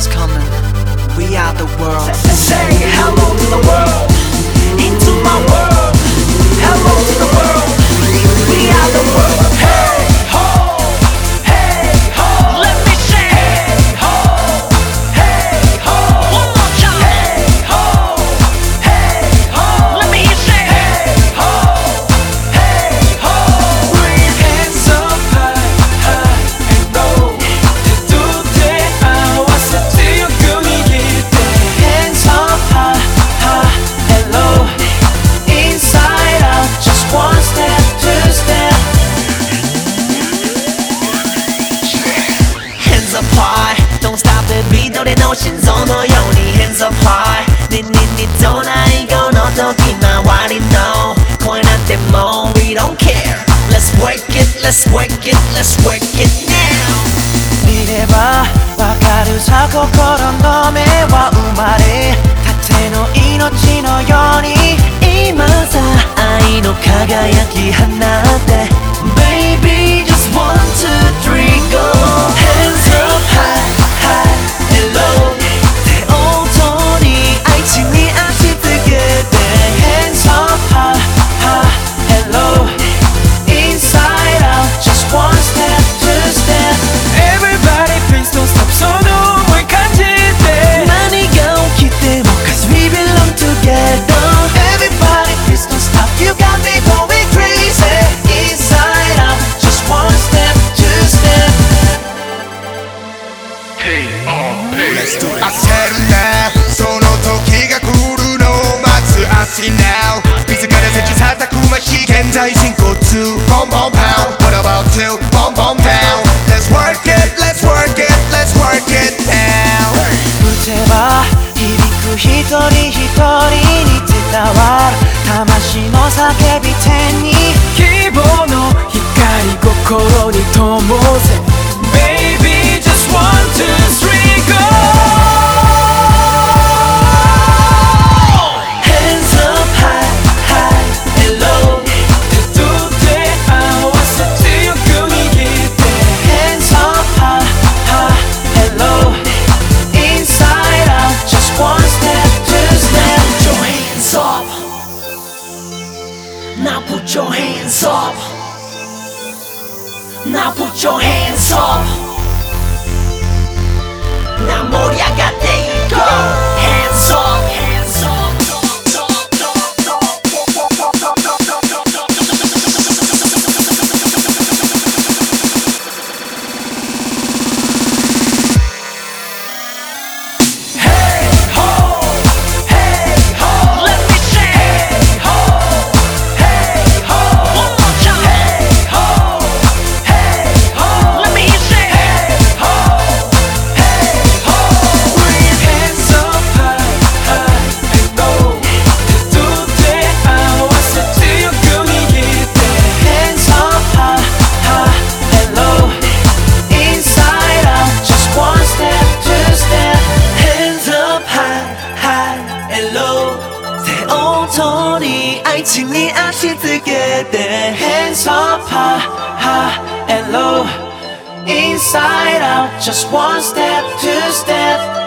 is coming. We are the world. Say hello to the world. emotions on the only hands up high. Need need need don't I go no don't deny what it now. point at them all we don't care. Let's work it let's work it let's work it now. 미래봐 와가를 차고 걸어 너매와 우마를 一人一人に伝わる魂の叫び天に。希望の光心に灯せ。hands up. Now put your hands up. Now more 托你，爱情你爱是自己的，hands up high high and out. Just one step two step。